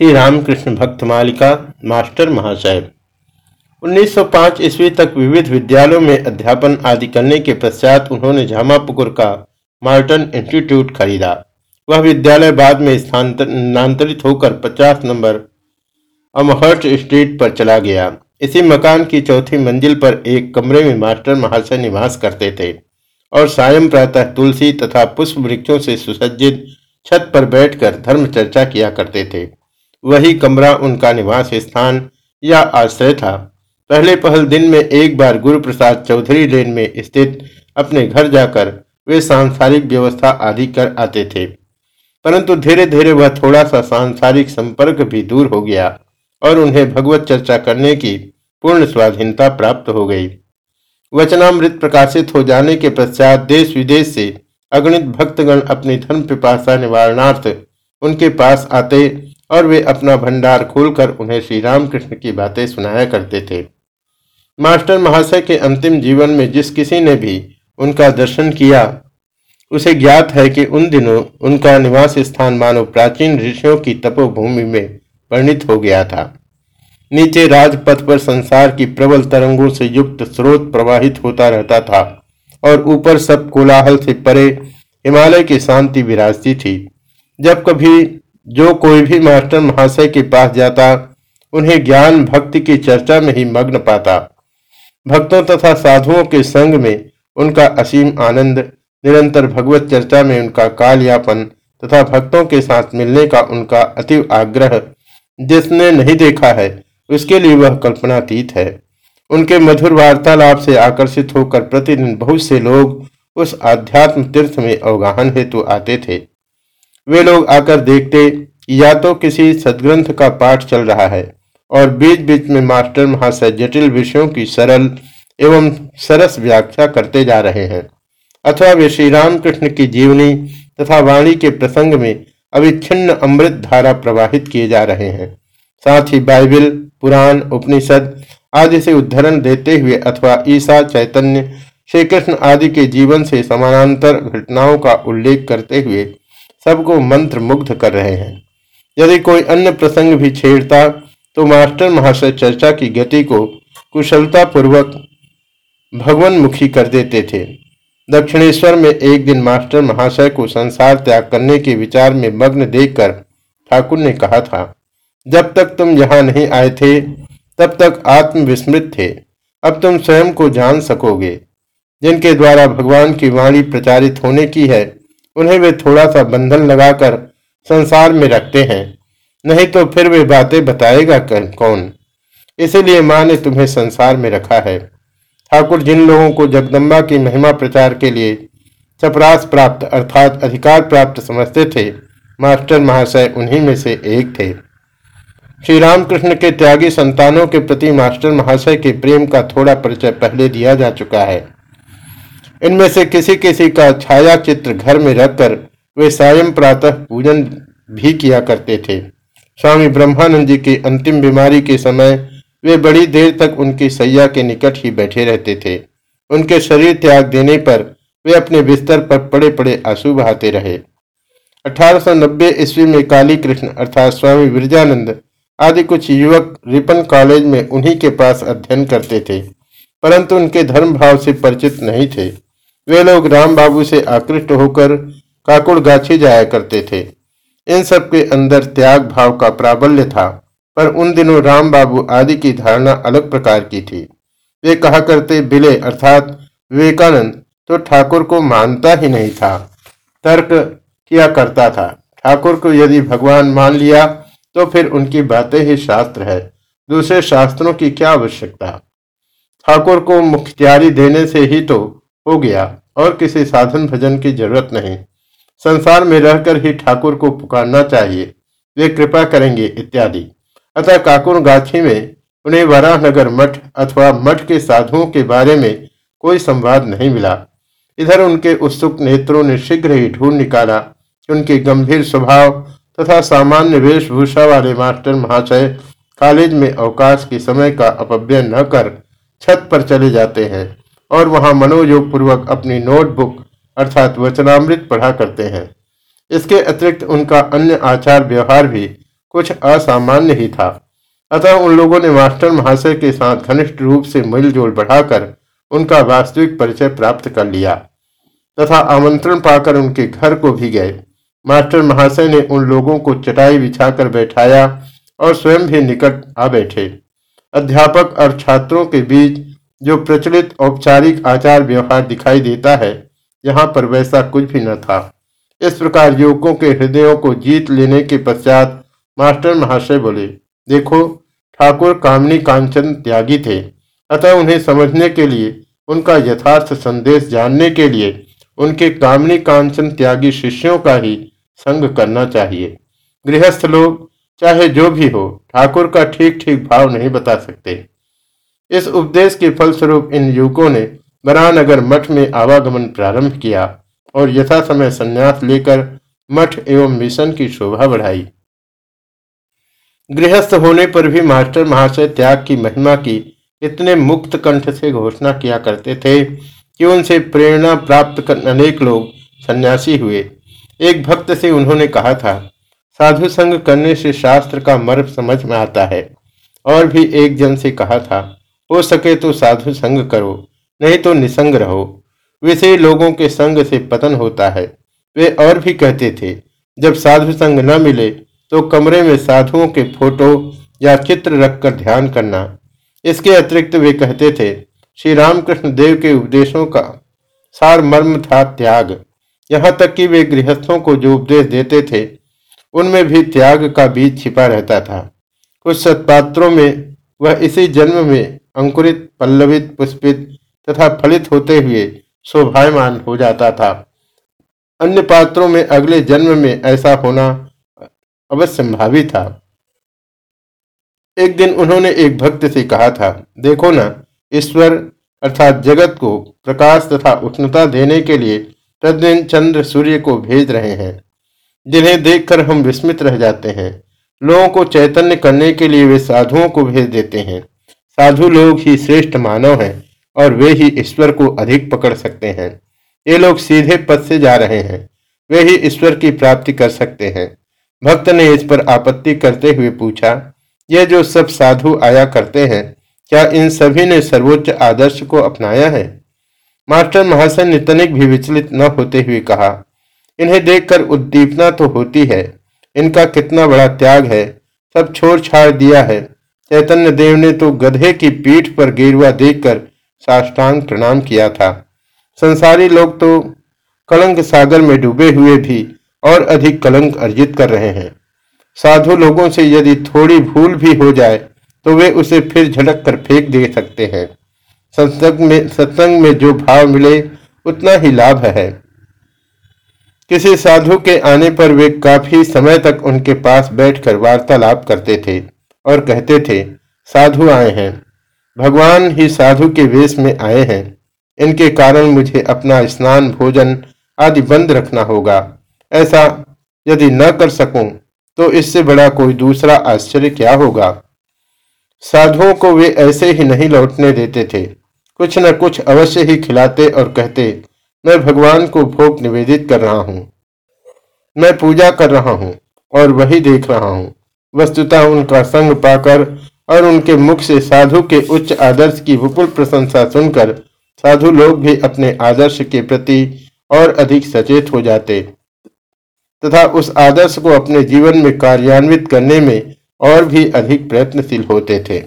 श्री रामकृष्ण भक्त मालिका, मास्टर महाशय 1905 ईस्वी तक विविध विद्यालयों में अध्यापन आदि करने के पश्चात उन्होंने झामापुकुर का मार्टन इंस्टीट्यूट खरीदा। वह विद्यालय बाद में स्थानांतरित होकर 50 नंबर अमहर्ट स्ट्रीट पर चला गया। इसी मकान की चौथी मंजिल पर एक कमरे में मास्टर महाशय निवास करते थे और सायं प्रातः तुलसी तथा पुष्प वृक्षों से सुसज्जित छत पर बैठकर धर्म चर्चा किया करते थे। वही कमरा उनका निवास स्थान या आश्रय था। पहले पहल दिन में एक बार गुरु प्रसाद चौधरी लेन में स्थित अपने घर जाकर वे सांसारिक व्यवस्था आदि कर आते थे। परंतु धीरे धीरे वह थोड़ा सा सांसारिक संपर्क भी दूर हो गया और उन्हें भगवत चर्चा करने की पूर्ण स्वाधीनता प्राप्त हो गई। वचनामृत प्रकाशित हो जाने के पश्चात देश विदेश से अगणित भक्तगण अपनी धर्म पिपाशा निवारणार्थ उनके पास आते और वे अपना भंडार खोलकर उन्हें श्री रामकृष्ण की बातें सुनाया करते थे। मास्टर महाशय के अंतिम जीवन में जिस किसी ने भी उनका दर्शन किया, उसे ज्ञात है कि उन दिनों उनका निवास स्थान मानो प्राचीन ऋषियों की तपोभूमि में परिणित हो गया था। नीचे राजपथ पर संसार की प्रबल तरंगों से युक्त स्रोत प्रवाहित होता रहता था और ऊपर सब कोलाहल से परे हिमालय की शांति विराजती थी। जब कभी जो कोई भी मास्टर महाशय के पास जाता, उन्हें ज्ञान भक्ति की चर्चा में ही मग्न पाता। भक्तों तथा साधुओं के संग में उनका असीम आनंद, निरंतर भगवत चर्चा में उनका कालयापन तथा भक्तों के साथ मिलने का उनका अति आग्रह, जिसने नहीं देखा है, उसके लिए वह कल्पनातीत है। उनके मधुर वार्तालाप से आकर्षित होकर प्रतिदिन बहुत से लोग उस आध्यात्म तीर्थ में अवगाहन हेतु आते थे। वे लोग आकर देखते, या तो किसी सदग्रंथ का पाठ चल रहा है, और बीच बीच में मास्टर महाशय जटिल विषयों की सरल एवं सरस व्याख्या करते जा रहे हैं। अथवा वे श्री रामकृष्ण की जीवनी तथा वाणी के प्रसंग में अविच्छिन्न अमृत धारा प्रवाहित किए जा रहे हैं। साथ ही बाइबल, पुराण, उपनिषद आदि से उद्धरण देते हुए अथवा ईसा, चैतन्य श्री कृष्ण आदि के जीवन से समानांतर घटनाओं का उल्लेख करते हुए सबको मंत्र मुग्ध कर रहे हैं। यदि कोई अन्य प्रसंग भी छेड़ता तो मास्टर महाशय चर्चा की गति को कुशलता पूर्वक भगवान मुखी कर देते थे। दक्षिणेश्वर में एक दिन मास्टर महाशय को संसार त्याग करने के विचार में मग्न देखकर ठाकुर ने कहा था, जब तक तुम यहाँ नहीं आए थे, तब तक आत्मविस्मृत थे। अब तुम स्वयं को जान सकोगे। जिनके द्वारा भगवान की वाणी प्रचारित होने की है उन्हें वे थोड़ा सा बंधन लगाकर संसार में रखते हैं। नहीं तो फिर वे बातें बताएगा कौन? इसीलिए माँ ने तुम्हें संसार में रखा है। ठाकुर जिन लोगों को जगदम्बा की महिमा प्रचार के लिए चपरास प्राप्त अर्थात अधिकार प्राप्त समझते थे, मास्टर महाशय उन्हीं में से एक थे। श्री रामकृष्ण के त्यागी संतानों के प्रति मास्टर महाशय के प्रेम का थोड़ा परिचय पहले दिया जा चुका है। इनमें से किसी किसी का छाया चित्र घर में रखकर वे सायं प्रातः पूजन भी किया करते थे। स्वामी ब्रह्मानंद जी की अंतिम बीमारी के समय वे बड़ी देर तक उनकी सैया के निकट ही बैठे रहते थे। उनके शरीर त्याग देने पर वे अपने बिस्तर पर पड़े पड़े आँसू बहाते रहे। 1890 ईस्वी में काली कृष्ण अर्थात स्वामी विरजानंद आदि कुछ युवक रिपन कॉलेज में उन्हीं के पास अध्ययन करते थे, परंतु उनके धर्म भाव से परिचित नहीं थे। वे लोग राम बाबू से आकृष्ट होकर काकुड़ गाछी जाया करते थे। इन सब के अंदर त्याग भाव का प्राबल्य था, पर उन दिनों राम बाबू आदि की धारणा अलग प्रकार की थी। वे कहा करते, बिले, अर्थात विवेकानंद तो ठाकुर को मानता ही नहीं था। तर्क किया करता था। ठाकुर को यदि भगवान मान लिया तो फिर उनकी बातें ही शास्त्र है। दूसरे शास्त्रों की क्या आवश्यकता? ठाकुर को मुख्तियारी देने से ही तो हो गया और किसी साधन भजन की ज़रूरत नहीं। संसार में रहकर ही ठाकुर को पुकारना चाहिए। वे कृपा करेंगे इत्यादि। अतः काकुर गाछी में, उन्हें वराहनगर मठ अथवा मठ के साधुओं के बारे में कोई संवाद नहीं मिला। इधर उनके उत्सुक नेत्रों ने शीघ्र ही ढूंढ निकाला। उनके गंभीर स्वभाव तथा सामान्य वेशभूषा वाले मास्टर महाशय कॉलेज में अवकाश के समय का अपव्यय न कर छत पर चले जाते हैं। और वहाँ मनोयोग पूर्वक अपनी नोटबुक अर्थात वचनामृत पढ़ा करते हैं। इसके अतिरिक्त उनका अन्य आचार व्यवहार भी कुछ असामान्य ही था। अतः उन लोगों ने मास्टर महाशय के साथ घनिष्ठ रूप से मिलजोल बढ़ाकर उनका वास्तविक परिचय प्राप्त कर लिया तथा आमंत्रण पाकर उनके घर को भी गए। मास्टर महाशय ने उन लोगों को चटाई बिछाकर बैठाया और स्वयं भी निकट आ बैठे। अध्यापक और छात्रों के बीच जो प्रचलित औपचारिक आचार व्यवहार दिखाई देता है, यहाँ पर वैसा कुछ भी न था। इस प्रकार युवकों के हृदयों को जीत लेने के पश्चात मास्टर महाशय बोले, देखो, ठाकुर कामनी कांचन त्यागी थे। अतः उन्हें समझने के लिए, उनका यथार्थ संदेश जानने के लिए, उनके कामनी कांचन त्यागी शिष्यों का ही संग करना चाहिए। गृहस्थ लोग, चाहे जो भी हो, ठाकुर का ठीक ठीक भाव नहीं बता सकते। इस उपदेश के फलस्वरूप इन युवकों ने बरानगर मठ में आवागमन प्रारंभ किया और यथा समय संन्यास लेकर मठ एवं मिशन की शोभा बढ़ाई। गृहस्थ होने पर भी मास्टर महाशय त्याग की महिमा की इतने मुक्त कंठ से घोषणा किया करते थे कि उनसे प्रेरणा प्राप्त कर अनेक लोग सन्यासी हुए। एक भक्त से उन्होंने कहा था, साधु संग करने से शास्त्र का मर्म समझ में आता है। और भी एक जन से कहा था हो सके तो साधु संग करो, नहीं तो निसंग रहो। विषय लोगों के संग से पतन होता है। वे और भी कहते थे, जब साधु संग न मिले तो कमरे में साधुओं के फ़ोटो या चित्र रखकर ध्यान करना। इसके अतिरिक्त वे कहते थे श्री रामकृष्ण देव के उपदेशों का सार मर्म था त्याग। यहाँ तक कि वे गृहस्थों को जो उपदेश देते थे, उनमें भी त्याग का बीज छिपा रहता था। कुछ सत्पात्रों में, वह इसी जन्म में अंकुरित, पल्लवित, पुष्पित तथा फलित होते हुए शोभायमान हो जाता था। अन्य पात्रों में अगले जन्म में ऐसा होना अवश्यंभावी था। एक दिन उन्होंने एक भक्त से कहा था, देखो ना, ईश्वर अर्थात जगत को प्रकाश तथा उष्णता देने के लिए प्रतिदिन चंद्र सूर्य को भेज रहे हैं। जिन्हें देखकर हम विस्मित रह जाते हैं। लोगों को चैतन्य करने के लिए वे साधुओं को भेज देते हैं। साधु लोग ही श्रेष्ठ मानव हैं और वे ही ईश्वर को अधिक पकड़ सकते हैं। ये लोग सीधे पद से जा रहे हैं। वे ही ईश्वर की प्राप्ति कर सकते हैं। भक्त ने इस पर आपत्ति करते हुए पूछा, ये जो सब साधु आया करते हैं, क्या इन सभी ने सर्वोच्च आदर्श को अपनाया है? मास्टर महाशय ने तनिक भी विचलित न होते हुए कहा, इन्हें देखकर उद्दीपना तो होती है। इनका कितना बड़ा त्याग है। सब छोड़ छाड़ दिया है। चैतन्य देव ने तो गधे की पीठ पर गेरुआ देखकर साष्टांग प्रणाम किया था। संसारी लोग तो कलंक सागर में डूबे हुए भी और अधिक कलंक अर्जित कर रहे हैं। साधु लोगों से यदि थोड़ी भूल भी हो जाए तो वे उसे फिर झटक कर फेंक दे सकते हैं। सत्संग में सत्संग में जो भाव मिले, उतना ही लाभ है। किसी साधु के आने पर वे काफ़ी समय तक उनके पास बैठकर वार्तालाप करते थे। और कहते थे, साधु आए हैं। भगवान ही साधु के वेश में आए हैं। इनके कारण मुझे अपना स्नान, भोजन आदि बंद रखना होगा। ऐसा यदि न कर सकूँ तो इससे बड़ा कोई दूसरा आश्चर्य क्या होगा? साधुओं को वे ऐसे ही नहीं लौटने देते थे। कुछ न कुछ अवश्य ही खिलाते और कहते, मैं भगवान को भोग निवेदित कर रहा हूँ। मैं पूजा कर रहा हूँ और वही देख रहा हूँ। वस्तुतः उनका संग पाकर और उनके मुख से साधु के उच्च आदर्श की विपुल प्रशंसा सुनकर साधु लोग भी अपने आदर्श के प्रति और अधिक सचेत हो जाते। तथा उस आदर्श को अपने जीवन में कार्यान्वित करने में और भी अधिक प्रयत्नशील होते थे।